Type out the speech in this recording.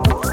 Oh.